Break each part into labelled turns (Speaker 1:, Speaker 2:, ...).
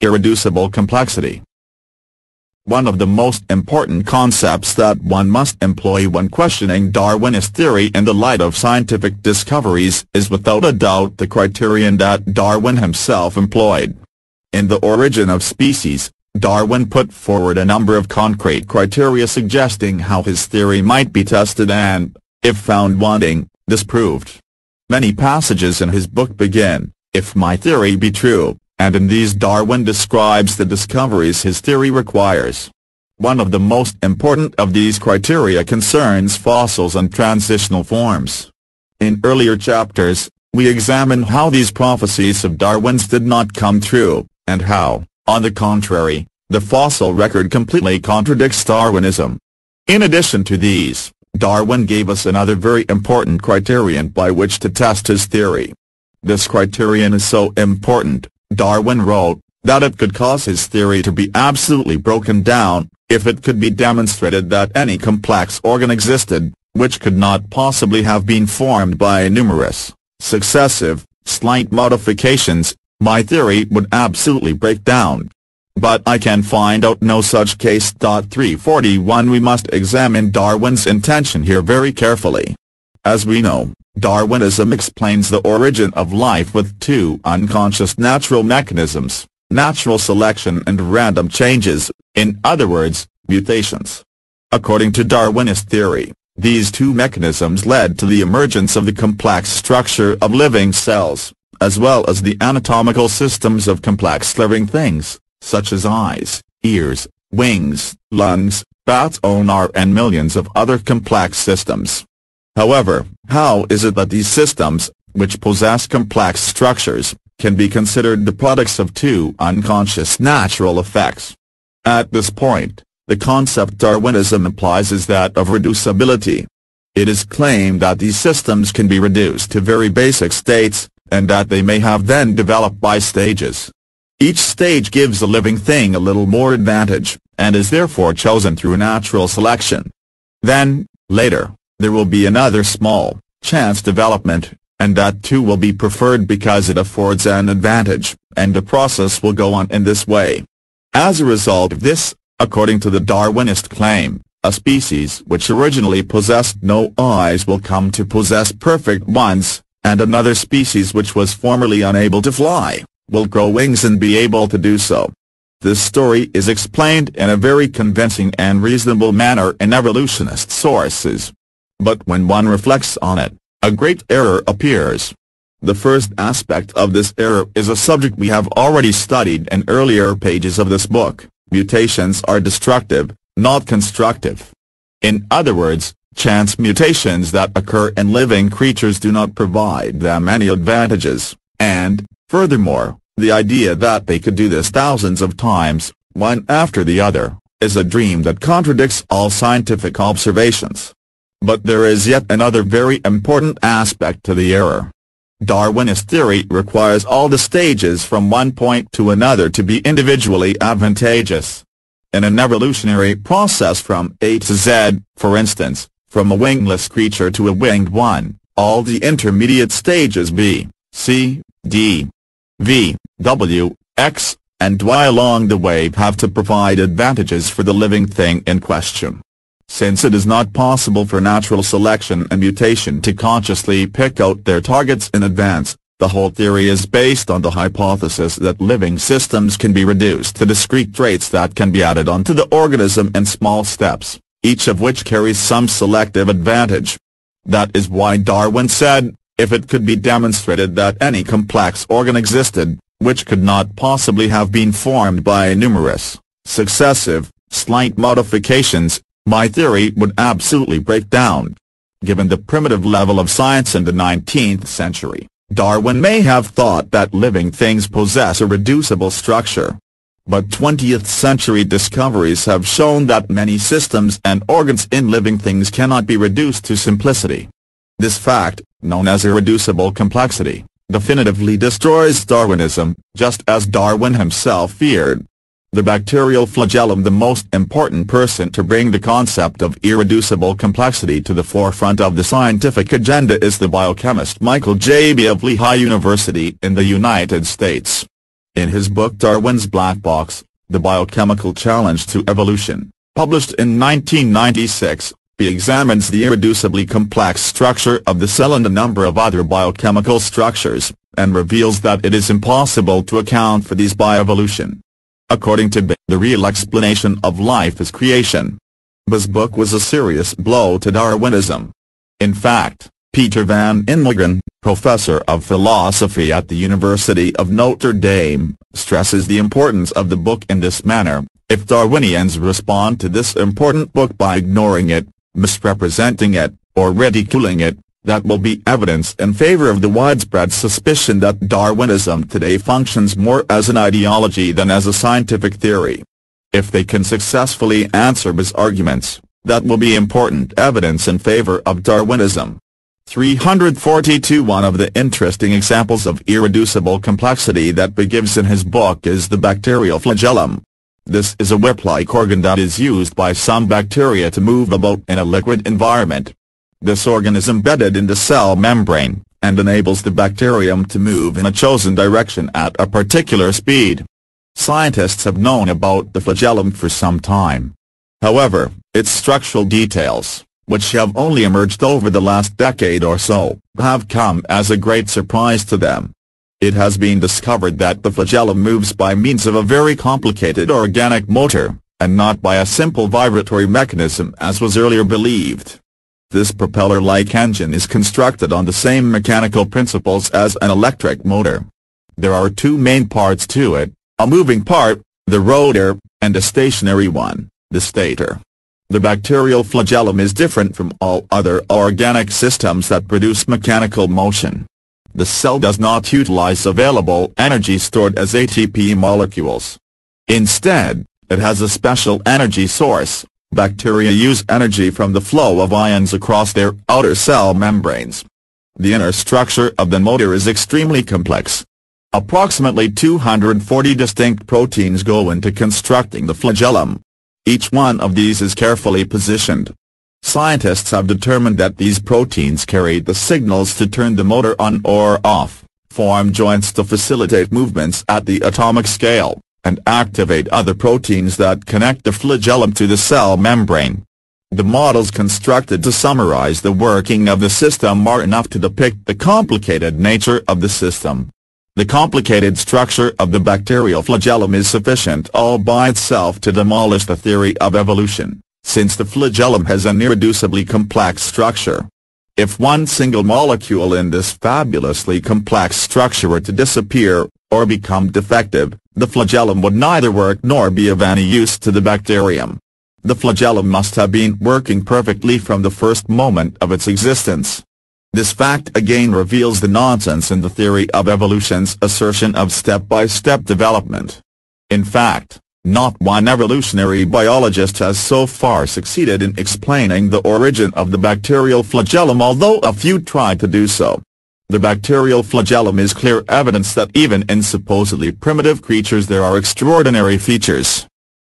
Speaker 1: irreducible complexity. One of the most important concepts that one must employ when questioning Darwinist theory in the light of scientific discoveries is without a doubt the criterion that Darwin himself employed. In The Origin of Species, Darwin put forward a number of concrete criteria suggesting how his theory might be tested and, if found wanting, disproved. Many passages in his book begin, if my theory be true, and in these Darwin describes the discoveries his theory requires. One of the most important of these criteria concerns fossils and transitional forms. In earlier chapters, we examine how these prophecies of Darwin's did not come true, and how, on the contrary, the fossil record completely contradicts Darwinism. In addition to these, Darwin gave us another very important criterion by which to test his theory. This criterion is so important, Darwin wrote, that it could cause his theory to be absolutely broken down, if it could be demonstrated that any complex organ existed, which could not possibly have been formed by numerous, successive, slight modifications, my theory would absolutely break down. But I can find out no such case. 341 We must examine Darwin's intention here very carefully. As we know, Darwinism explains the origin of life with two unconscious natural mechanisms, natural selection and random changes, in other words, mutations. According to Darwinist theory, these two mechanisms led to the emergence of the complex structure of living cells, as well as the anatomical systems of complex living things, such as eyes, ears, wings, lungs, bat sonar and millions of other complex systems. However, how is it that these systems, which possess complex structures, can be considered the products of two unconscious natural effects? At this point, the concept Darwinism implies is that of reducibility. It is claimed that these systems can be reduced to very basic states, and that they may have then developed by stages. Each stage gives a living thing a little more advantage, and is therefore chosen through natural selection. Then, later, there will be another small, chance development, and that too will be preferred because it affords an advantage, and the process will go on in this way. As a result of this, according to the Darwinist claim, a species which originally possessed no eyes will come to possess perfect ones, and another species which was formerly unable to fly, will grow wings and be able to do so. This story is explained in a very convincing and reasonable manner in evolutionist sources. But when one reflects on it, a great error appears. The first aspect of this error is a subject we have already studied in earlier pages of this book. Mutations are destructive, not constructive. In other words, chance mutations that occur in living creatures do not provide them any advantages, and, furthermore, the idea that they could do this thousands of times, one after the other, is a dream that contradicts all scientific observations. But there is yet another very important aspect to the error. Darwinist theory requires all the stages from one point to another to be individually advantageous. In an evolutionary process from A to Z, for instance, from a wingless creature to a winged one, all the intermediate stages B, C, D, V, W, X, and Y along the way have to provide advantages for the living thing in question. Since it is not possible for natural selection and mutation to consciously pick out their targets in advance, the whole theory is based on the hypothesis that living systems can be reduced to discrete traits that can be added onto the organism in small steps, each of which carries some selective advantage. That is why Darwin said, if it could be demonstrated that any complex organ existed, which could not possibly have been formed by numerous, successive, slight modifications, my theory would absolutely break down. Given the primitive level of science in the 19th century, Darwin may have thought that living things possess a reducible structure. But 20th century discoveries have shown that many systems and organs in living things cannot be reduced to simplicity. This fact, known as irreducible complexity, definitively destroys Darwinism, just as Darwin himself feared. The bacterial flagellum The most important person to bring the concept of irreducible complexity to the forefront of the scientific agenda is the biochemist Michael J. Behe of Lehigh University in the United States. In his book Darwin's Black Box, The Biochemical Challenge to Evolution, published in 1996, he examines the irreducibly complex structure of the cell and a number of other biochemical structures, and reveals that it is impossible to account for these by evolution. According to the real explanation of life is creation. This book was a serious blow to Darwinism. In fact, Peter van Inwagen, professor of philosophy at the University of Notre Dame, stresses the importance of the book in this manner, if Darwinians respond to this important book by ignoring it, misrepresenting it, or ridiculing it, that will be evidence in favor of the widespread suspicion that Darwinism today functions more as an ideology than as a scientific theory. If they can successfully answer his arguments, that will be important evidence in favor of Darwinism. 342 One of the interesting examples of irreducible complexity that Behe gives in his book is the bacterial flagellum. This is a whip-like organ that is used by some bacteria to move about in a liquid environment. This organ is embedded in the cell membrane, and enables the bacterium to move in a chosen direction at a particular speed. Scientists have known about the flagellum for some time. However, its structural details, which have only emerged over the last decade or so, have come as a great surprise to them. It has been discovered that the flagellum moves by means of a very complicated organic motor, and not by a simple vibratory mechanism as was earlier believed. This propeller-like engine is constructed on the same mechanical principles as an electric motor. There are two main parts to it, a moving part, the rotor, and a stationary one, the stator. The bacterial flagellum is different from all other organic systems that produce mechanical motion. The cell does not utilize available energy stored as ATP molecules. Instead, it has a special energy source. Bacteria use energy from the flow of ions across their outer cell membranes. The inner structure of the motor is extremely complex, Approximately 240 distinct proteins go into constructing the flagellum. Each one of these is carefully positioned. Scientists have determined that these proteins carry the signals to turn the motor on or off, form joints to facilitate movements at the atomic scale, and activate other proteins that connect the flagellum to the cell membrane. The models constructed to summarize the working of the system are enough to depict the complicated nature of the system. The complicated structure of the bacterial flagellum is sufficient all by itself to demolish the theory of evolution, since the flagellum has an irreducibly complex structure. If one single molecule in this fabulously complex structure were to disappear, or become defective, the flagellum would neither work nor be of any use to the bacterium. The flagellum must have been working perfectly from the first moment of its existence. This fact again reveals the nonsense in the theory of evolution's assertion of step-by-step -step development. In fact, not one evolutionary biologist has so far succeeded in explaining the origin of the bacterial flagellum although a few tried to do so. The bacterial flagellum is clear evidence that even in supposedly primitive creatures there are extraordinary features.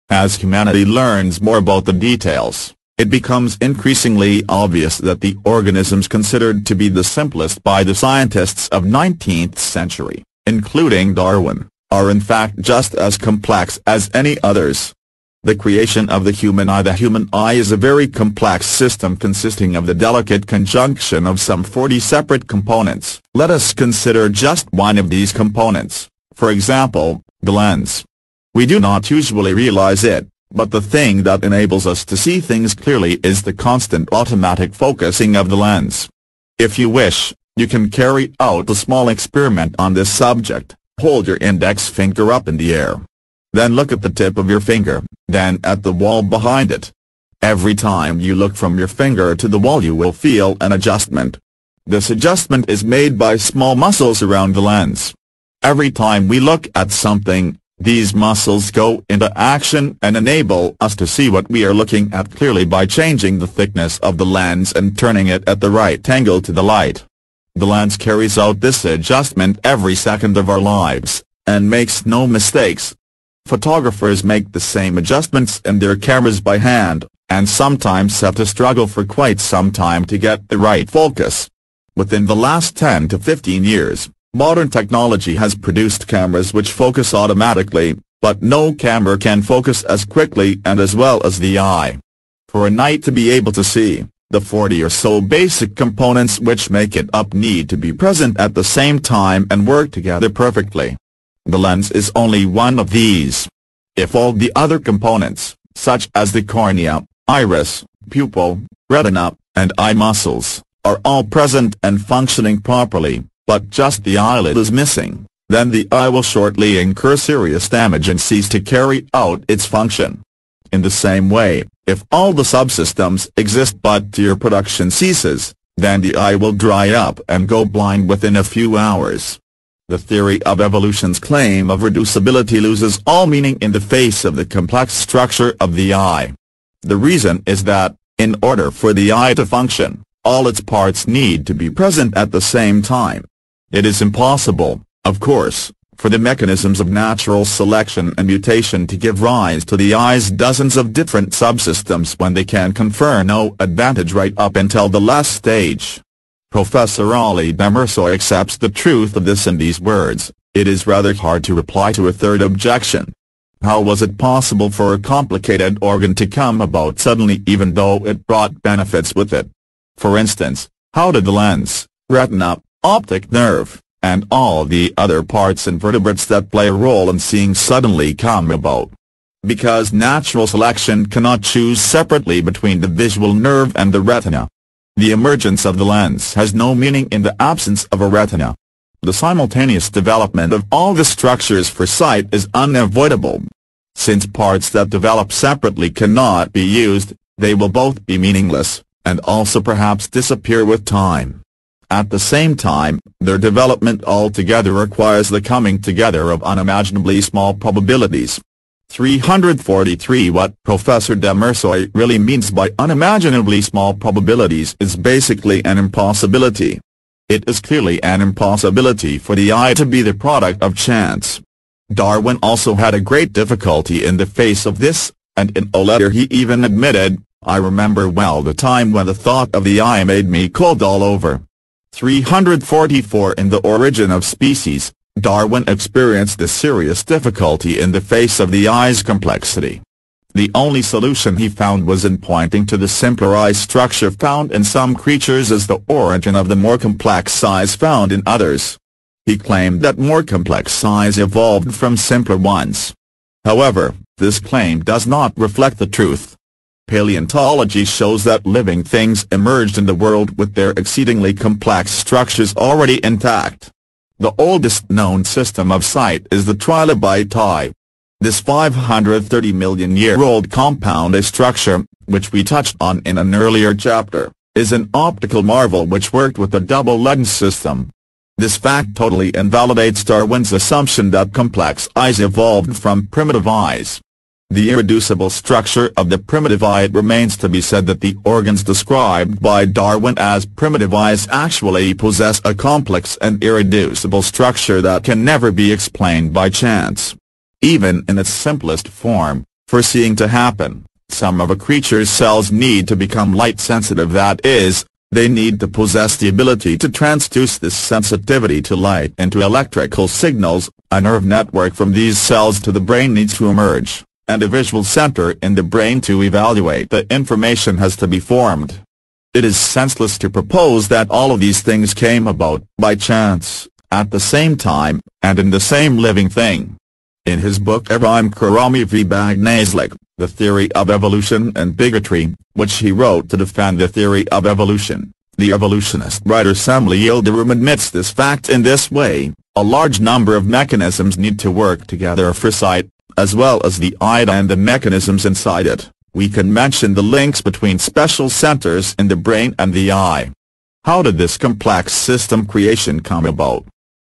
Speaker 1: As humanity learns more about the details, it becomes increasingly obvious that the organisms considered to be the simplest by the scientists of 19th century, including Darwin, are in fact just as complex as any others. The creation of the human eye The human eye is a very complex system consisting of the delicate conjunction of some 40 separate components. Let us consider just one of these components, for example, the lens. We do not usually realize it, but the thing that enables us to see things clearly is the constant automatic focusing of the lens. If you wish, you can carry out a small experiment on this subject, hold your index finger up in the air. Then look at the tip of your finger, then at the wall behind it. Every time you look from your finger to the wall you will feel an adjustment. This adjustment is made by small muscles around the lens. Every time we look at something, these muscles go into action and enable us to see what we are looking at clearly by changing the thickness of the lens and turning it at the right angle to the light. The lens carries out this adjustment every second of our lives, and makes no mistakes. Photographers make the same adjustments in their cameras by hand, and sometimes have to struggle for quite some time to get the right focus. Within the last 10 to 15 years, Modern technology has produced cameras which focus automatically, but no camera can focus as quickly and as well as the eye. For an eye to be able to see, the 40 or so basic components which make it up need to be present at the same time and work together perfectly. The lens is only one of these. If all the other components, such as the cornea, iris, pupil, retina, and eye muscles, are all present and functioning properly, but just the eyelid is missing, then the eye will shortly incur serious damage and cease to carry out its function. In the same way, if all the subsystems exist but tear production ceases, then the eye will dry up and go blind within a few hours. The theory of evolution's claim of reducibility loses all meaning in the face of the complex structure of the eye. The reason is that, in order for the eye to function, all its parts need to be present at the same time. It is impossible, of course, for the mechanisms of natural selection and mutation to give rise to the eye's dozens of different subsystems when they can confer no advantage right up until the last stage. Professor Ali Demirsoy accepts the truth of this in these words, it is rather hard to reply to a third objection. How was it possible for a complicated organ to come about suddenly even though it brought benefits with it? For instance, how did the lens, retina, optic nerve, and all the other parts and vertebrates that play a role in seeing suddenly come about. Because natural selection cannot choose separately between the visual nerve and the retina. The emergence of the lens has no meaning in the absence of a retina. The simultaneous development of all the structures for sight is unavoidable. Since parts that develop separately cannot be used, they will both be meaningless, and also perhaps disappear with time. At the same time, their development altogether requires the coming together of unimaginably small probabilities. 343 What Professor Demirsoy really means by unimaginably small probabilities is basically an impossibility. It is clearly an impossibility for the eye to be the product of chance. Darwin also had a great difficulty in the face of this, and in a letter he even admitted, I remember well the time when the thought of the eye made me cold all over. 344 In the origin of species, Darwin experienced a serious difficulty in the face of the eye's complexity. The only solution he found was in pointing to the simpler eye structure found in some creatures as the origin of the more complex eyes found in others. He claimed that more complex eyes evolved from simpler ones. However, this claim does not reflect the truth. Paleontology shows that living things emerged in the world with their exceedingly complex structures already intact. The oldest known system of sight is the trilobite eye. This 530 million year old compound a structure, which we touched on in an earlier chapter, is an optical marvel which worked with a double lens system. This fact totally invalidates Darwin's assumption that complex eyes evolved from primitive eyes the irreducible structure of the primitive eye it remains to be said that the organs described by Darwin as primitive eyes actually possess a complex and irreducible structure that can never be explained by chance. Even in its simplest form, for seeing to happen, some of a creature's cells need to become light-sensitive that is, they need to possess the ability to transduce this sensitivity to light into electrical signals, a nerve network from these cells to the brain needs to emerge and a visual center in the brain to evaluate the information has to be formed. It is senseless to propose that all of these things came about by chance, at the same time, and in the same living thing. In his book Evrime Karami v Bagnaslik, The Theory of Evolution and Bigotry, which he wrote to defend the theory of evolution, the evolutionist writer Cemal Yildirim admits this fact in this way, a large number of mechanisms need to work together for sight, as well as the eye and the mechanisms inside it, we can mention the links between special centers in the brain and the eye. How did this complex system creation come about?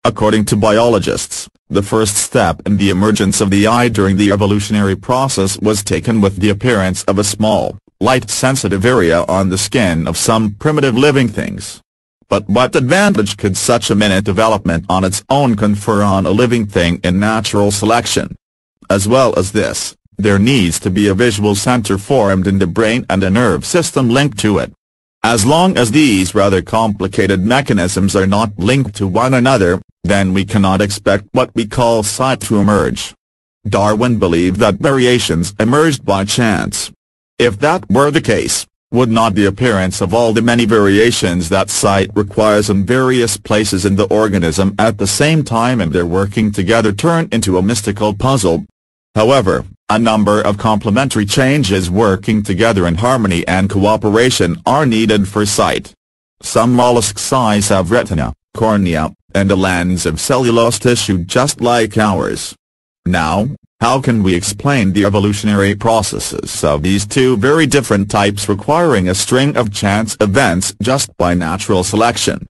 Speaker 1: According to biologists, the first step in the emergence of the eye during the evolutionary process was taken with the appearance of a small, light-sensitive area on the skin of some primitive living things. But what advantage could such a minute development on its own confer on a living thing in natural selection? As well as this, there needs to be a visual center formed in the brain and a nerve system linked to it. As long as these rather complicated mechanisms are not linked to one another, then we cannot expect what we call sight to emerge. Darwin believed that variations emerged by chance. If that were the case, would not the appearance of all the many variations that sight requires in various places in the organism at the same time and their working together turn into a mystical puzzle? However, a number of complementary changes working together in harmony and cooperation are needed for sight. Some mollusks' eyes have retina, cornea, and a lens of cellulose tissue just like ours. Now, how can we explain the evolutionary processes of these two very different types requiring a string of chance events just by natural selection?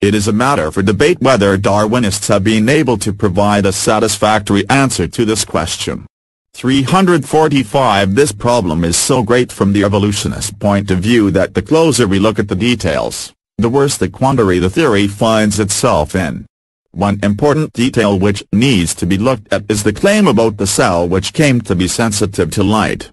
Speaker 1: It is a matter for debate whether Darwinists have been able to provide a satisfactory answer to this question. 345 This problem is so great from the evolutionist point of view that the closer we look at the details, the worse the quandary the theory finds itself in. One important detail which needs to be looked at is the claim about the cell which came to be sensitive to light.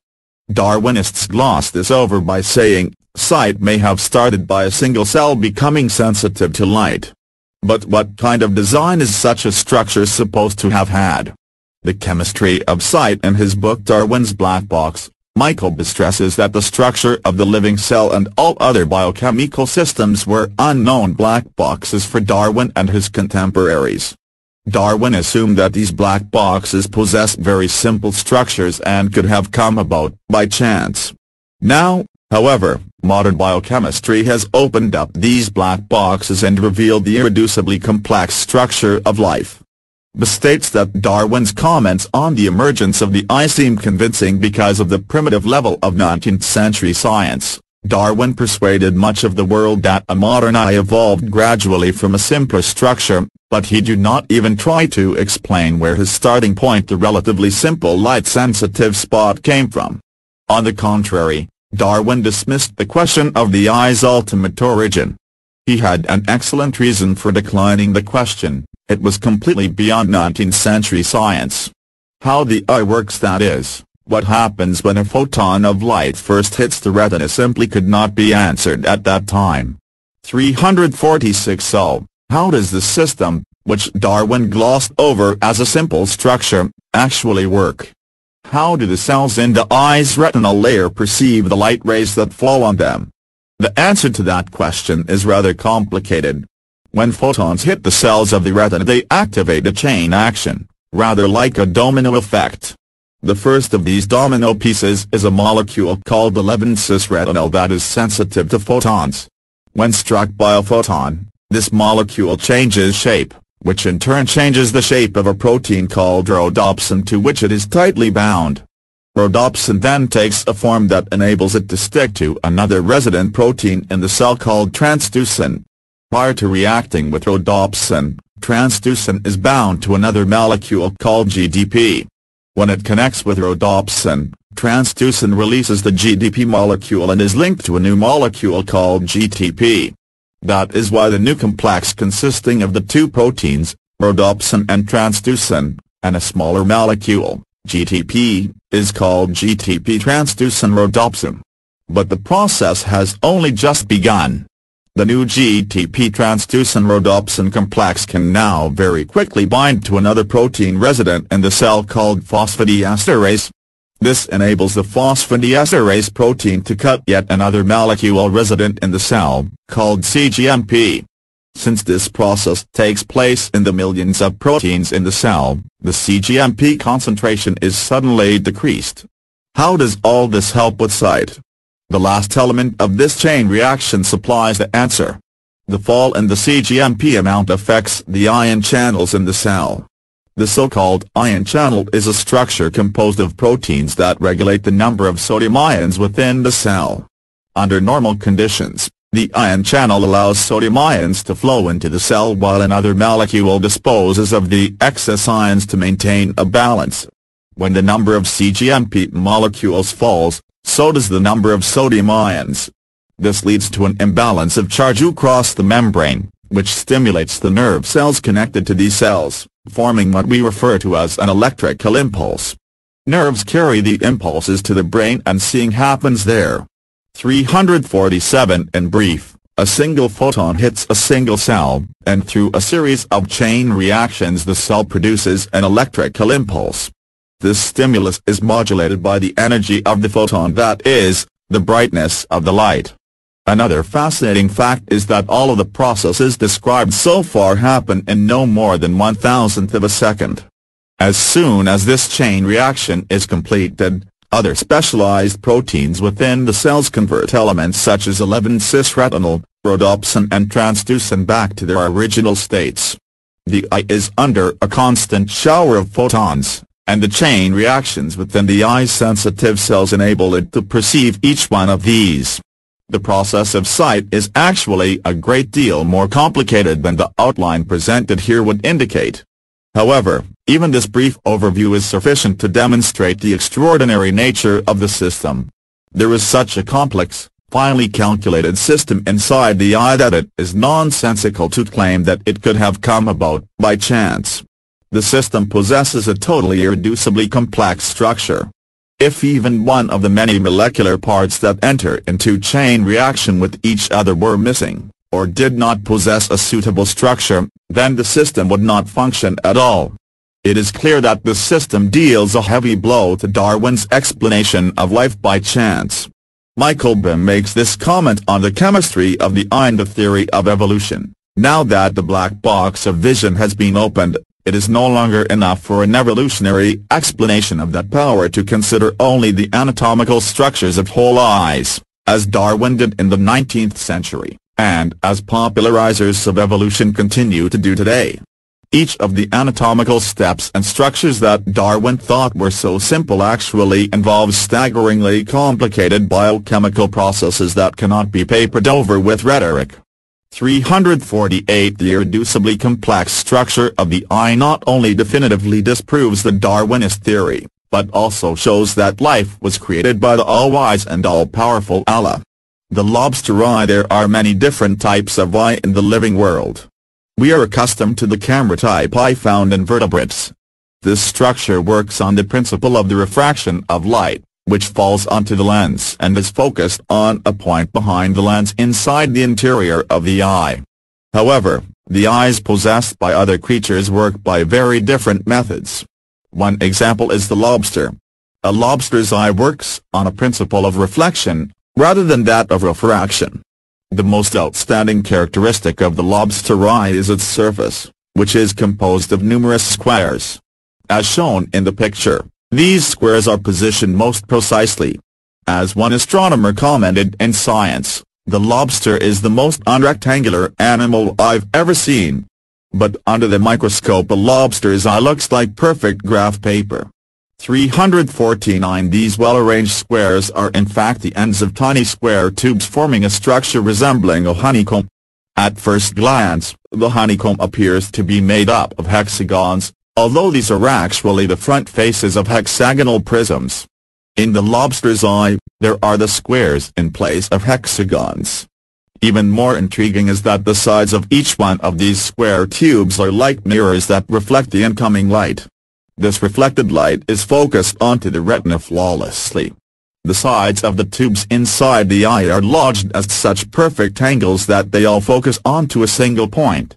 Speaker 1: Darwinists gloss this over by saying, sight may have started by a single cell becoming sensitive to light. But what kind of design is such a structure supposed to have had? The chemistry of sight in his book Darwin's Black Box, Michael stresses that the structure of the living cell and all other biochemical systems were unknown black boxes for Darwin and his contemporaries. Darwin assumed that these black boxes possessed very simple structures and could have come about by chance. Now, however, modern biochemistry has opened up these black boxes and revealed the irreducibly complex structure of life states that Darwin's comments on the emergence of the eye seem convincing because of the primitive level of 19th-century science. Darwin persuaded much of the world that a modern eye evolved gradually from a simpler structure, but he did not even try to explain where his starting point the relatively simple light-sensitive spot came from. On the contrary, Darwin dismissed the question of the eye's ultimate origin. He had an excellent reason for declining the question, it was completely beyond 19th-century science. How the eye works that is, what happens when a photon of light first hits the retina simply could not be answered at that time. 346 So, how does the system, which Darwin glossed over as a simple structure, actually work? How do the cells in the eye's retinal layer perceive the light rays that fall on them? The answer to that question is rather complicated, when photons hit the cells of the retina they activate a chain action, rather like a domino effect. The first of these domino pieces is a molecule called the 11-cis-retinal that is sensitive to photons. When struck by a photon, this molecule changes shape, which in turn changes the shape of a protein called rhodopsin to which it is tightly bound. Rhodopsin then takes a form that enables it to stick to another resident protein in the cell called transducin. Prior to reacting with rhodopsin, transducin is bound to another molecule called GDP. When it connects with rhodopsin, transducin releases the GDP molecule and is linked to a new molecule called GTP. That is why the new complex consisting of the two proteins, rhodopsin and transducin, and a smaller molecule, GTP, is called GTP transducin rhodopsin. But the process has only just begun. The new GTP transducin rhodopsin complex can now very quickly bind to another protein resident in the cell called phosphodiesterase. This enables the phosphodiesterase protein to cut yet another molecule resident in the cell, called CGMP. Since this process takes place in the millions of proteins in the cell, the CGMP concentration is suddenly decreased. How does all this help with sight? The last element of this chain reaction supplies the answer. The fall in the CGMP amount affects the ion channels in the cell. The so-called ion channel is a structure composed of proteins that regulate the number of sodium ions within the cell. Under normal conditions, the ion channel allows sodium ions to flow into the cell while another molecule disposes of the excess ions to maintain a balance. When the number of CGMP molecules falls, so does the number of sodium ions. This leads to an imbalance of charge across the membrane, which stimulates the nerve cells connected to these cells, forming what we refer to as an electrical impulse. Nerves carry the impulses to the brain and seeing happens there. 347 In brief, a single photon hits a single cell, and through a series of chain reactions the cell produces an electrical impulse. This stimulus is modulated by the energy of the photon that is, the brightness of the light. Another fascinating fact is that all of the processes described so far happen in no more than one thousandth of a second. As soon as this chain reaction is completed, other specialized proteins within the cells convert elements such as 11-cis-retinal, rhodopsin and transducin back to their original states. The eye is under a constant shower of photons, and the chain reactions within the eye's sensitive cells enable it to perceive each one of these. The process of sight is actually a great deal more complicated than the outline presented here would indicate. However, even this brief overview is sufficient to demonstrate the extraordinary nature of the system. There is such a complex, finely calculated system inside the eye that it is nonsensical to claim that it could have come about by chance. The system possesses a totally irreducibly complex structure. If even one of the many molecular parts that enter into chain reaction with each other were missing, or did not possess a suitable structure, then the system would not function at all. It is clear that the system deals a heavy blow to Darwin's explanation of life by chance. Michael Behe makes this comment on the chemistry of the the theory of evolution. Now that the black box of vision has been opened, it is no longer enough for an evolutionary explanation of that power to consider only the anatomical structures of whole eyes, as Darwin did in the 19th century and as popularizers of evolution continue to do today. Each of the anatomical steps and structures that Darwin thought were so simple actually involves staggeringly complicated biochemical processes that cannot be papered over with rhetoric. 348 The irreducibly complex structure of the eye not only definitively disproves the Darwinist theory, but also shows that life was created by the all-wise and all-powerful Allah. The lobster eye There are many different types of eye in the living world. We are accustomed to the camera type eye found in vertebrates. This structure works on the principle of the refraction of light, which falls onto the lens and is focused on a point behind the lens inside the interior of the eye. However, the eyes possessed by other creatures work by very different methods. One example is the lobster. A lobster's eye works on a principle of reflection, rather than that of refraction. The most outstanding characteristic of the lobster eye is its surface, which is composed of numerous squares. As shown in the picture, these squares are positioned most precisely. As one astronomer commented in Science, the lobster is the most unrectangular animal I've ever seen. But under the microscope a lobster's eye looks like perfect graph paper. 349 These well-arranged squares are in fact the ends of tiny square tubes forming a structure resembling a honeycomb. At first glance, the honeycomb appears to be made up of hexagons, although these are actually the front faces of hexagonal prisms. In the lobster's eye, there are the squares in place of hexagons. Even more intriguing is that the sides of each one of these square tubes are like mirrors that reflect the incoming light. This reflected light is focused onto the retina flawlessly. The sides of the tubes inside the eye are lodged at such perfect angles that they all focus onto a single point.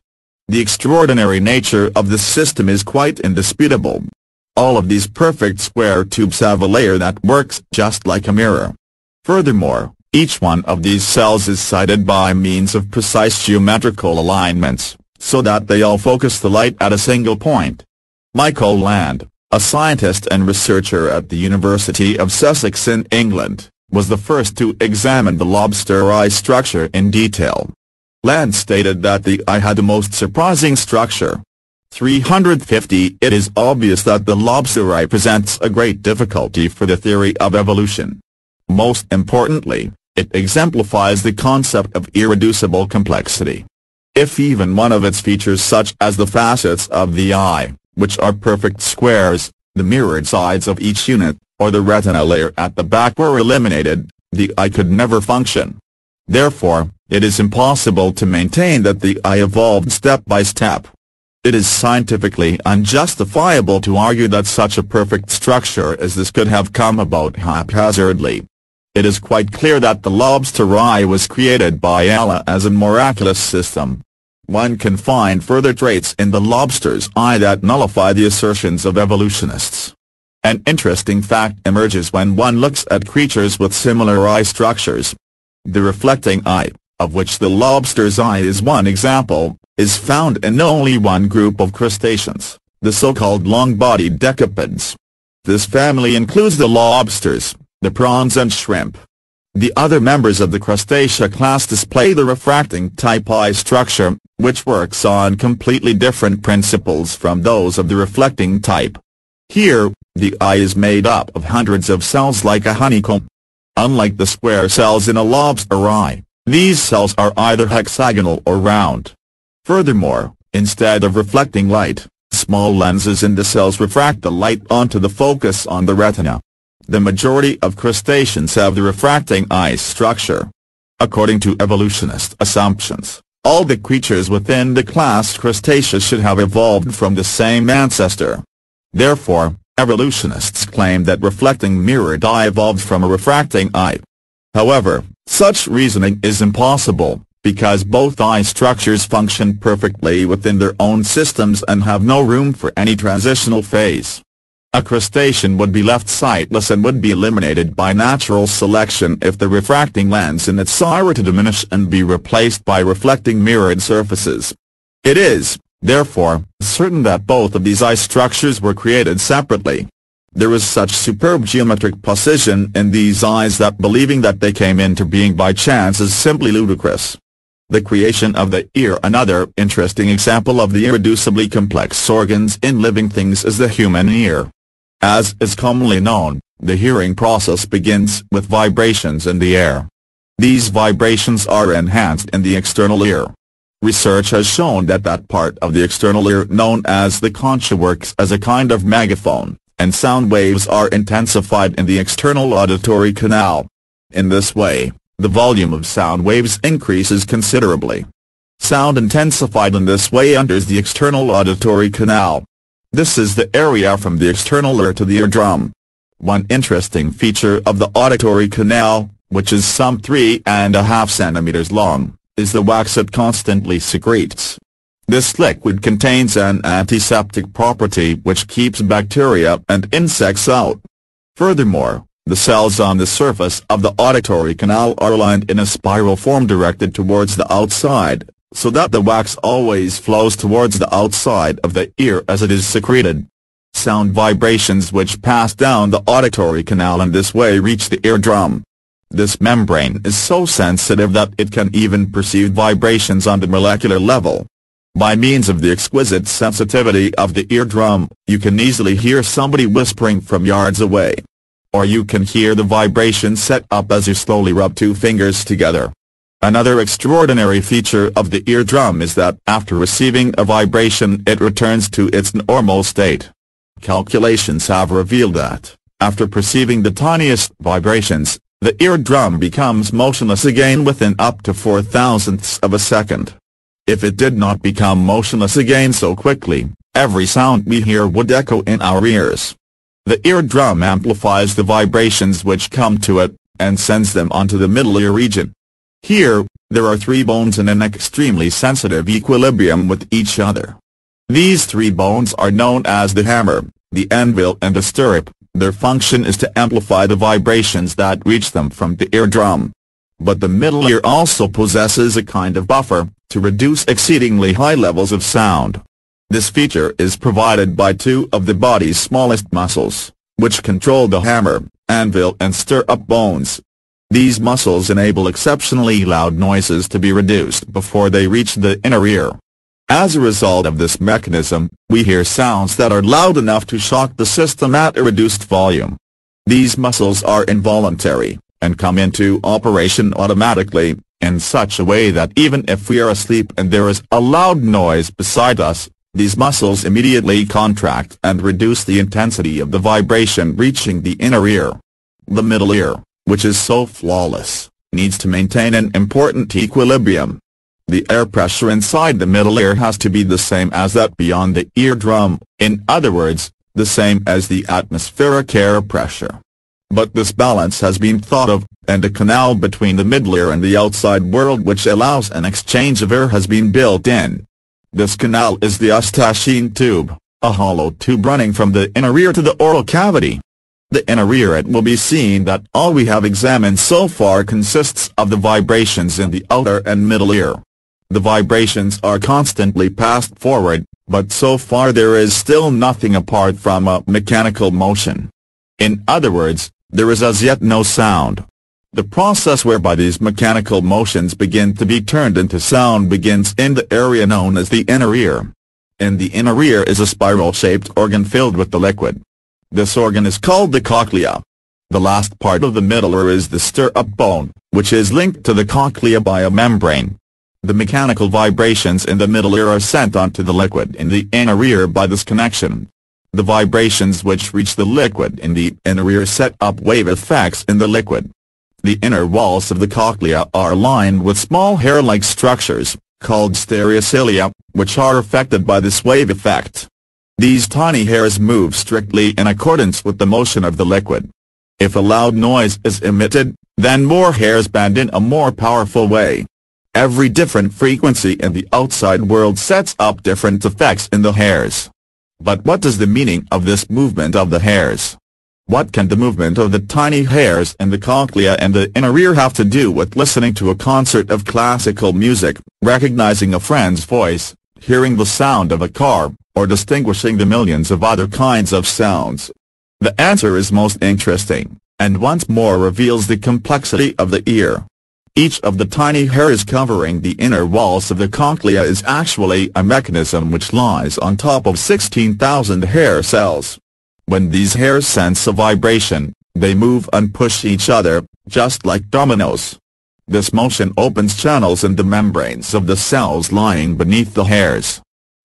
Speaker 1: The extraordinary nature of this system is quite indisputable. All of these perfect square tubes have a layer that works just like a mirror. Furthermore, each one of these cells is sited by means of precise geometrical alignments, so that they all focus the light at a single point. Michael Land, a scientist and researcher at the University of Sussex in England, was the first to examine the lobster eye structure in detail. Land stated that the eye had the most surprising structure. 350 It is obvious that the lobster eye presents a great difficulty for the theory of evolution. Most importantly, it exemplifies the concept of irreducible complexity. If even one of its features such as the facets of the eye, which are perfect squares, the mirrored sides of each unit, or the retina layer at the back were eliminated, the eye could never function. Therefore, it is impossible to maintain that the eye evolved step by step. It is scientifically unjustifiable to argue that such a perfect structure as this could have come about haphazardly. it is quite clear that the lobster eye was created by Allah as a miraculous system. One can find further traits in the lobster's eye that nullify the assertions of evolutionists. An interesting fact emerges when one looks at creatures with similar eye structures. The reflecting eye, of which the lobster's eye is one example, is found in only one group of crustaceans, the so-called long-bodied decapods. This family includes the lobsters, the prawns and shrimp. The other members of the Crustacea class display the refracting type eye structure, which works on completely different principles from those of the reflecting type. Here, the eye is made up of hundreds of cells like a honeycomb. Unlike the square cells in a lobster eye, these cells are either hexagonal or round. Furthermore, instead of reflecting light, small lenses in the cells refract the light onto the focus on the retina. The majority of crustaceans have the refracting eye structure. According to evolutionist assumptions, all the creatures within the class Crustacea should have evolved from the same ancestor. Therefore, evolutionists claim that reflecting mirrored eye evolved from a refracting eye. However, such reasoning is impossible, because both eye structures function perfectly within their own systems and have no room for any transitional phase. A crustacean would be left sightless and would be eliminated by natural selection if the refracting lens in its eye were to diminish and be replaced by reflecting mirrored surfaces. It is, therefore, certain that both of these eye structures were created separately. There is such superb geometric precision in these eyes that believing that they came into being by chance is simply ludicrous. The creation of the ear Another interesting example of the irreducibly complex organs in living things is the human ear. As is commonly known, the hearing process begins with vibrations in the air. These vibrations are enhanced in the external ear. Research has shown that that part of the external ear known as the concha works as a kind of megaphone, and sound waves are intensified in the external auditory canal. In this way, the volume of sound waves increases considerably. Sound intensified in this way enters the external auditory canal, this is the area from the external ear to the eardrum. One interesting feature of the auditory canal, which is some three and a half centimeters long, is the wax it constantly secretes. This liquid contains an antiseptic property which keeps bacteria and insects out. Furthermore, the cells on the surface of the auditory canal are aligned in a spiral form directed towards the outside, so that the wax always flows towards the outside of the ear as it is secreted. Sound vibrations which pass down the auditory canal in this way reach the eardrum. This membrane is so sensitive that it can even perceive vibrations on the molecular level. By means of the exquisite sensitivity of the eardrum, you can easily hear somebody whispering from yards away. Or you can hear the vibration set up as you slowly rub two fingers together. Another extraordinary feature of the eardrum is that after receiving a vibration it returns to its normal state. Calculations have revealed that, after perceiving the tiniest vibrations, the eardrum becomes motionless again within up to four thousandths of a second. If it did not become motionless again so quickly, every sound we hear would echo in our ears. The eardrum amplifies the vibrations which come to it, and sends them onto the middle ear region. Here, there are three bones in an extremely sensitive equilibrium with each other. These three bones are known as the hammer, the anvil and the stirrup, their function is to amplify the vibrations that reach them from the eardrum. But the middle ear also possesses a kind of buffer, to reduce exceedingly high levels of sound. This feature is provided by two of the body's smallest muscles, which control the hammer, anvil and stirrup bones. These muscles enable exceptionally loud noises to be reduced before they reach the inner ear. As a result of this mechanism, we hear sounds that are loud enough to shock the system at a reduced volume. These muscles are involuntary, and come into operation automatically, in such a way that even if we are asleep and there is a loud noise beside us, these muscles immediately contract and reduce the intensity of the vibration reaching the inner ear. The middle ear which is so flawless, needs to maintain an important equilibrium. The air pressure inside the middle ear has to be the same as that beyond the eardrum, in other words, the same as the atmospheric air pressure. But this balance has been thought of, and a canal between the middle ear and the outside world which allows an exchange of air has been built in. This canal is the Eustachian tube, a hollow tube running from the inner ear to the oral cavity. The inner ear it will be seen that all we have examined so far consists of the vibrations in the outer and middle ear. The vibrations are constantly passed forward, but so far there is still nothing apart from a mechanical motion. In other words, there is as yet no sound. The process whereby these mechanical motions begin to be turned into sound begins in the area known as the inner ear. In the inner ear is a spiral-shaped organ filled with the liquid. This organ is called the cochlea. The last part of the middle ear is the stirrup bone, which is linked to the cochlea by a membrane. The mechanical vibrations in the middle ear are sent onto the liquid in the inner ear by this connection. The vibrations which reach the liquid in the inner ear set up wave effects in the liquid. The inner walls of the cochlea are lined with small hair-like structures, called stereocilia, which are affected by this wave effect. These tiny hairs move strictly in accordance with the motion of the liquid. If a loud noise is emitted, then more hairs bend in a more powerful way. Every different frequency in the outside world sets up different effects in the hairs. But what is the meaning of this movement of the hairs? What can the movement of the tiny hairs in the cochlea and the inner ear have to do with listening to a concert of classical music, recognizing a friend's voice, hearing the sound of a car, or distinguishing the millions of other kinds of sounds? The answer is most interesting, and once more reveals the complexity of the ear. Each of the tiny hairs covering the inner walls of the cochlea is actually a mechanism which lies on top of 16,000 hair cells. When these hairs sense a vibration, they move and push each other, just like dominoes. This motion opens channels in the membranes of the cells lying beneath the hairs.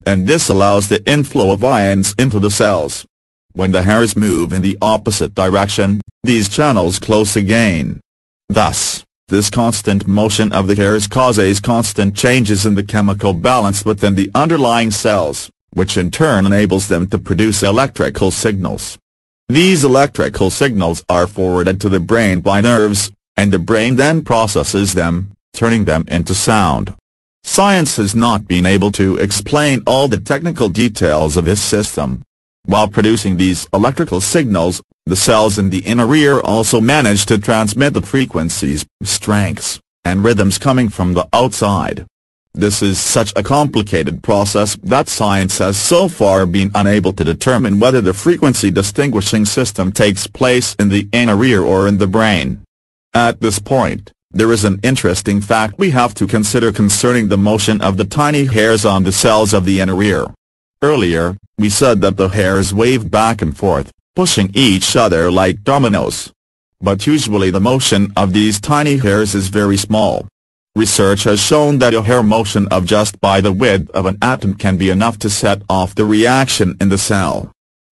Speaker 1: And this allows the inflow of ions into the cells. When the hairs move in the opposite direction, these channels close again. Thus, this constant motion of the hairs causes constant changes in the chemical balance within the underlying cells, which in turn enables them to produce electrical signals. These electrical signals are forwarded to the brain by nerves, and the brain then processes them, turning them into sound. Science has not been able to explain all the technical details of this system. While producing these electrical signals, the cells in the inner ear also manage to transmit the frequencies, strengths, and rhythms coming from the outside. This is such a complicated process that science has so far been unable to determine whether the frequency distinguishing system takes place in the inner ear or in the brain. At this point, there is an interesting fact we have to consider concerning the motion of the tiny hairs on the cells of the inner ear. Earlier, we said that the hairs wave back and forth, pushing each other like dominoes. But usually the motion of these tiny hairs is very small. Research has shown that a hair motion of just by the width of an atom can be enough to set off the reaction in the cell.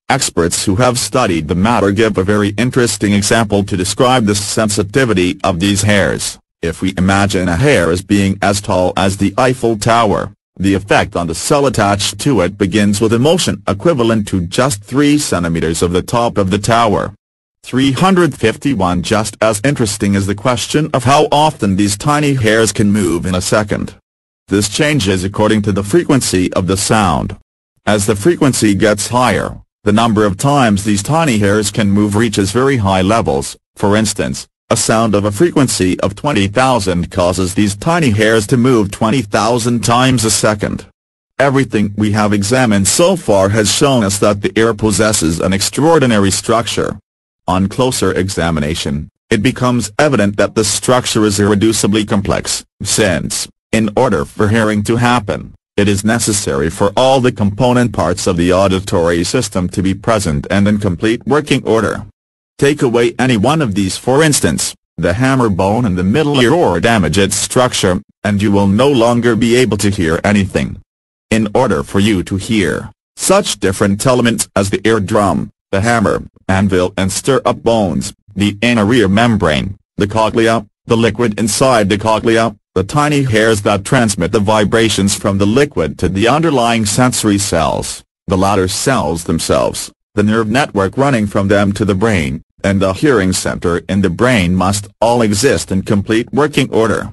Speaker 1: Experts who have studied the matter give a very interesting example to describe the sensitivity of these hairs. If we imagine a hair as being as tall as the Eiffel Tower, the effect on the cell attached to it begins with a motion equivalent to just 3 centimeters of the top of the tower. 351 Just as interesting is the question of how often these tiny hairs can move in a second. This changes according to the frequency of the sound. As the frequency gets higher, the number of times these tiny hairs can move reaches very high levels, for instance, a sound of a frequency of 20,000 causes these tiny hairs to move 20,000 times a second. Everything we have examined so far has shown us that the ear possesses an extraordinary structure. On closer examination, it becomes evident that the structure is irreducibly complex, since, in order for hearing to happen, it is necessary for all the component parts of the auditory system to be present and in complete working order. Take away any one of these for instance, the hammer bone in the middle ear or damage its structure, and you will no longer be able to hear anything. In order for you to hear, such different elements as the eardrum, the hammer, anvil and stirrup bones, the inner ear membrane, the cochlea, the liquid inside the cochlea, the tiny hairs that transmit the vibrations from the liquid to the underlying sensory cells, the latter cells themselves, the nerve network running from them to the brain, and the hearing center in the brain must all exist in complete working order.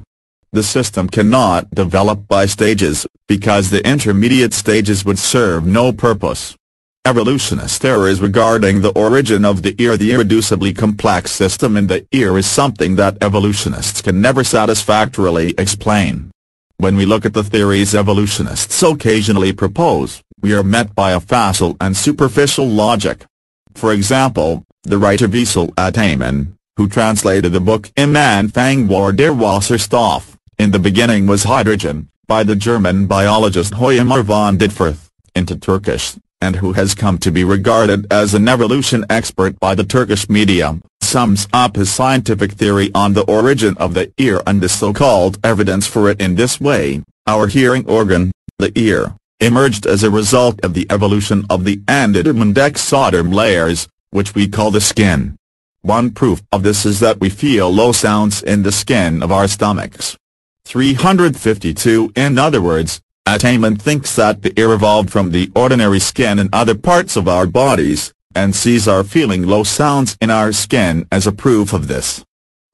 Speaker 1: The system cannot develop by stages, because the intermediate stages would serve no purpose. Evolutionist errors regarding the origin of the ear The irreducibly complex system in the ear is something that evolutionists can never satisfactorily explain. When we look at the theories evolutionists occasionally propose, we are met by a facile and superficial logic. For example, the writer Veysel Atayman, who translated the book Im Anfang war der Wasserstoff, in the beginning was hydrogen, by the German biologist Hoimar von Ditfurth, into Turkish, and who has come to be regarded as an evolution expert by the Turkish media, sums up his scientific theory on the origin of the ear and the so-called evidence for it in this way, our hearing organ, the ear, emerged as a result of the evolution of the endoderm and exoderm layers, which we call the skin. One proof of this is that we feel low sounds in the skin of our stomachs. 352 In other words, Atayman thinks that the ear evolved from the ordinary skin in other parts of our bodies, and sees our feeling low sounds in our skin as a proof of this.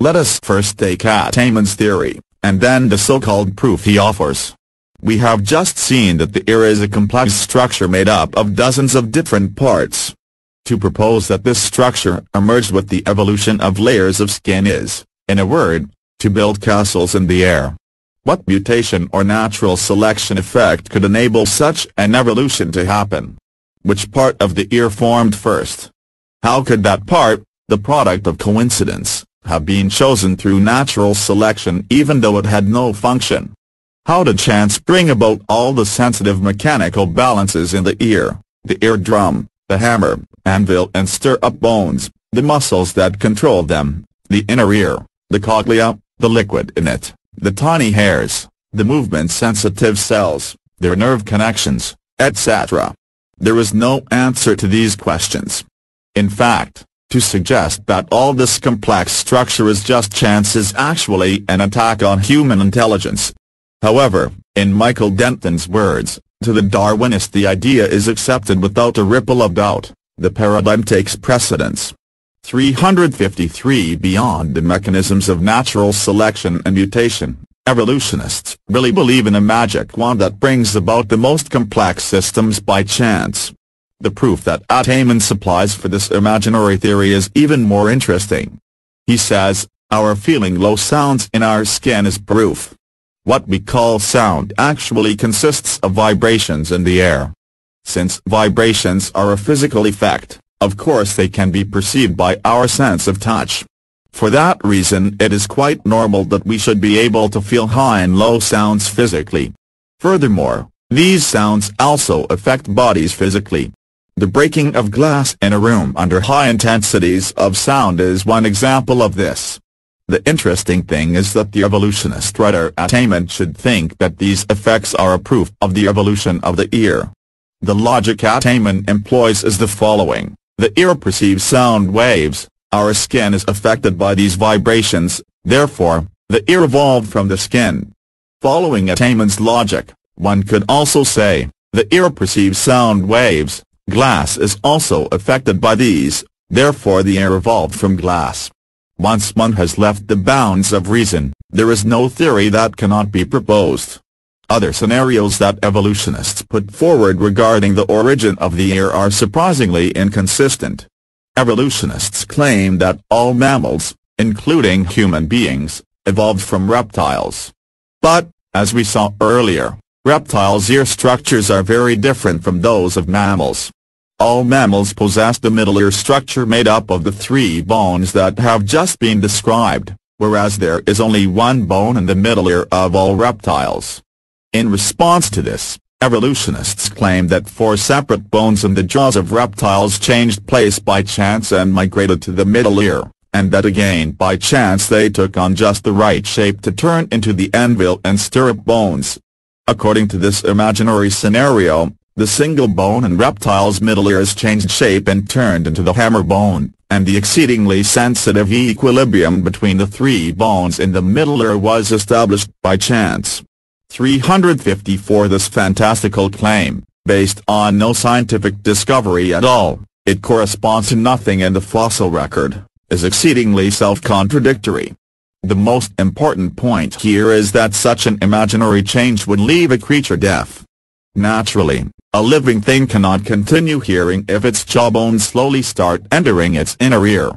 Speaker 1: Let us first take Atayman's theory, and then the so-called proof he offers. We have just seen that the ear is a complex structure made up of dozens of different parts. To propose that this structure emerged with the evolution of layers of skin is, in a word, to build castles in the air. What mutation or natural selection effect could enable such an evolution to happen? Which part of the ear formed first? How could that part, the product of coincidence, have been chosen through natural selection even though it had no function? How did chance bring about all the sensitive mechanical balances in the ear, the eardrum, the hammer, anvil and stirrup bones, the muscles that control them, the inner ear, the cochlea, the liquid in it? the tiny hairs, the movement-sensitive cells, their nerve connections, etc. There is no answer to these questions. In fact, to suggest that all this complex structure is just chance is actually an attack on human intelligence. However, in Michael Denton's words, to the Darwinist the idea is accepted without a ripple of doubt, the paradigm takes precedence. 353 Beyond the mechanisms of natural selection and mutation, evolutionists really believe in a magic wand that brings about the most complex systems by chance. The proof that Atayman supplies for this imaginary theory is even more interesting. He says, our feeling low sounds in our skin is proof. What we call sound actually consists of vibrations in the air. Since vibrations are a physical effect, of course they can be perceived by our sense of touch. For that reason it is quite normal that we should be able to feel high and low sounds physically. Furthermore, these sounds also affect bodies physically. The breaking of glass in a room under high intensities of sound is one example of this. The interesting thing is that the evolutionist writer Atayman should think that these effects are a proof of the evolution of the ear. The logic Atayman employs is the following. The ear perceives sound waves, our skin is affected by these vibrations, therefore, the ear evolved from the skin. Following Atayman's logic, one could also say, the ear perceives sound waves, glass is also affected by these, therefore the ear evolved from glass. Once one has left the bounds of reason, there is no theory that cannot be proposed. Other scenarios that evolutionists put forward regarding the origin of the ear are surprisingly inconsistent. Evolutionists claim that all mammals, including human beings, evolved from reptiles. But, as we saw earlier, reptiles' ear structures are very different from those of mammals. All mammals possess the middle ear structure made up of the three bones that have just been described, whereas there is only one bone in the middle ear of all reptiles. In response to this, evolutionists claim that four separate bones in the jaws of reptiles changed place by chance and migrated to the middle ear, and that again by chance they took on just the right shape to turn into the anvil and stirrup bones. According to this imaginary scenario, the single bone in reptiles' middle ears changed shape and turned into the hammer bone, and the exceedingly sensitive equilibrium between the three bones in the middle ear was established by chance. 354 This fantastical claim, based on no scientific discovery at all, it corresponds to nothing in the fossil record, is exceedingly self-contradictory. The most important point here is that such an imaginary change would leave a creature deaf. Naturally, a living thing cannot continue hearing if its jawbones slowly start entering its inner ear.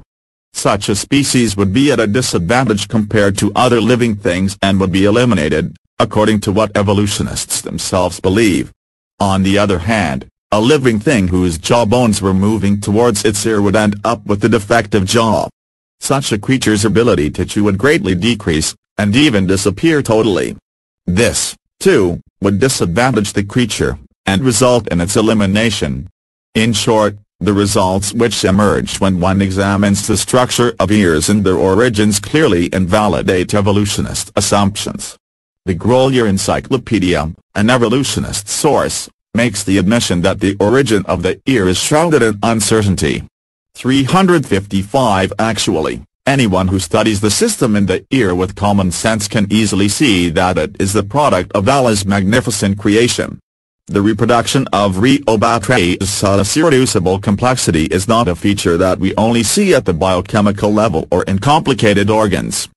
Speaker 1: Such a species would be at a disadvantage compared to other living things and would be eliminated, according to what evolutionists themselves believe. On the other hand, a living thing whose jawbones were moving towards its ear would end up with a defective jaw. Such a creature's ability to chew would greatly decrease, and even disappear totally. This, too, would disadvantage the creature, and result in its elimination. In short, the results which emerge when one examines the structure of ears and their origins clearly invalidate evolutionist assumptions. The Grolier Encyclopedia, an evolutionist source, makes the admission that the origin of the ear is shrouded in uncertainty. 355 Actually, anyone who studies the system in the ear with common sense can easily see that it is the product of Allah's magnificent creation. The reproduction of Rheobatrachus irreducible complexity is not a feature that we only see at the biochemical level or in complicated organs.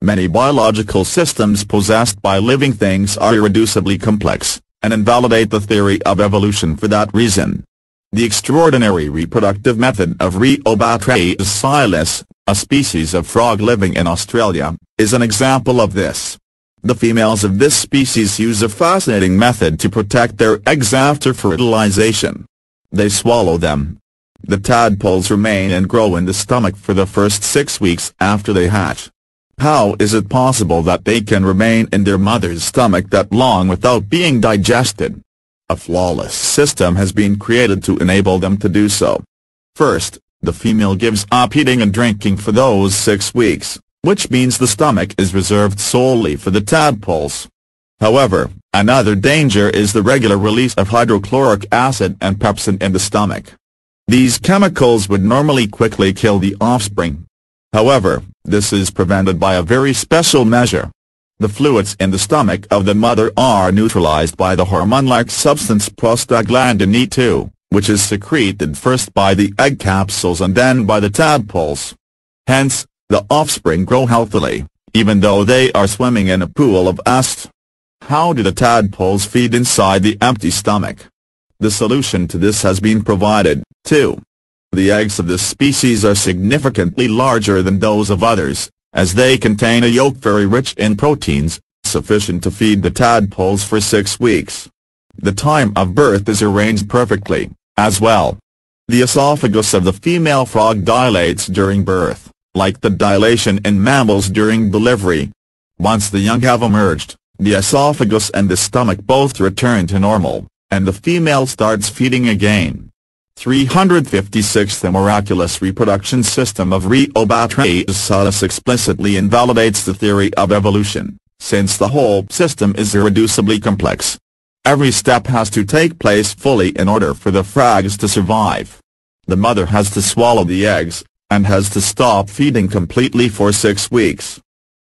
Speaker 1: Many biological systems possessed by living things are irreducibly complex, and invalidate the theory of evolution for that reason. The extraordinary reproductive method of Rheobatrachus silus, a species of frog living in Australia, is an example of this. The females of this species use a fascinating method to protect their eggs after fertilization. They swallow them. The tadpoles remain and grow in the stomach for the first six weeks after they hatch. How is it possible that they can remain in their mother's stomach that long without being digested? A flawless system has been created to enable them to do so. First, the female gives up eating and drinking for those six weeks which means the stomach is reserved solely for the tadpoles. However, another danger is the regular release of hydrochloric acid and pepsin in the stomach. These chemicals would normally quickly kill the offspring. However, this is prevented by a very special measure. The fluids in the stomach of the mother are neutralized by the hormone-like substance prostaglandin E2, which is secreted first by the egg capsules and then by the tadpoles. Hence, the offspring grow healthily, even though they are swimming in a pool of acid. How do the tadpoles feed inside the empty stomach? The solution to this has been provided, too. The eggs of this species are significantly larger than those of others, as they contain a yolk very rich in proteins, sufficient to feed the tadpoles for six weeks. The time of birth is arranged perfectly, as well. The esophagus of the female frog dilates during birth like the dilation in mammals during delivery. Once the young have emerged, the esophagus and the stomach both return to normal, and the female starts feeding again. 356 The miraculous reproduction system of Rheobatrachus explicitly invalidates the theory of evolution, since the whole system is irreducibly complex. Every step has to take place fully in order for the frags to survive. The mother has to swallow the eggs, and has to stop feeding completely for six weeks.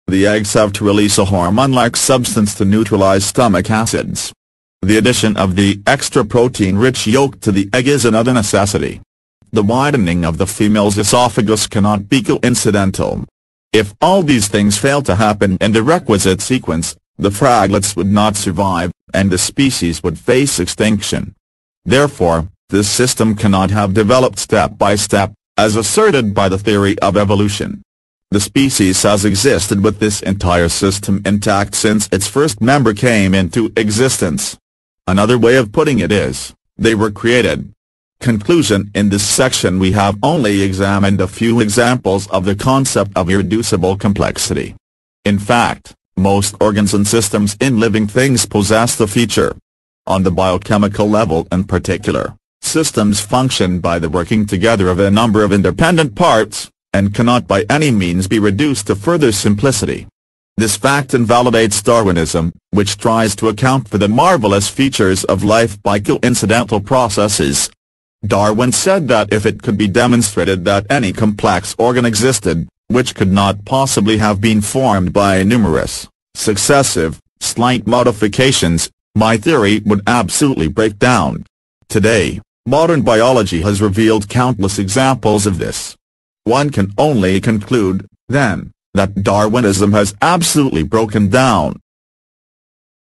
Speaker 1: The eggs have to release a hormone-like substance to neutralize stomach acids. The addition of the extra protein-rich yolk to the egg is another necessity. The widening of the female's esophagus cannot be coincidental. If all these things fail to happen in the requisite sequence, the fraglets would not survive, and the species would face extinction. Therefore, this system cannot have developed step by step, as asserted by the theory of evolution. The species has existed with this entire system intact since its first member came into existence. Another way of putting it is, they were created. Conclusion In this section we have only examined a few examples of the concept of irreducible complexity. In fact, most organs and systems in living things possess the feature. On the biochemical level in particular, Systems function by the working together of a number of independent parts, and cannot by any means be reduced to further simplicity. This fact invalidates Darwinism, which tries to account for the marvelous features of life by coincidental processes. Darwin said that if it could be demonstrated that any complex organ existed, which could not possibly have been formed by numerous, successive, slight modifications, my theory would absolutely break down. Today, Modern biology has revealed countless examples of this. one can only conclude, then, that Darwinism has absolutely broken down.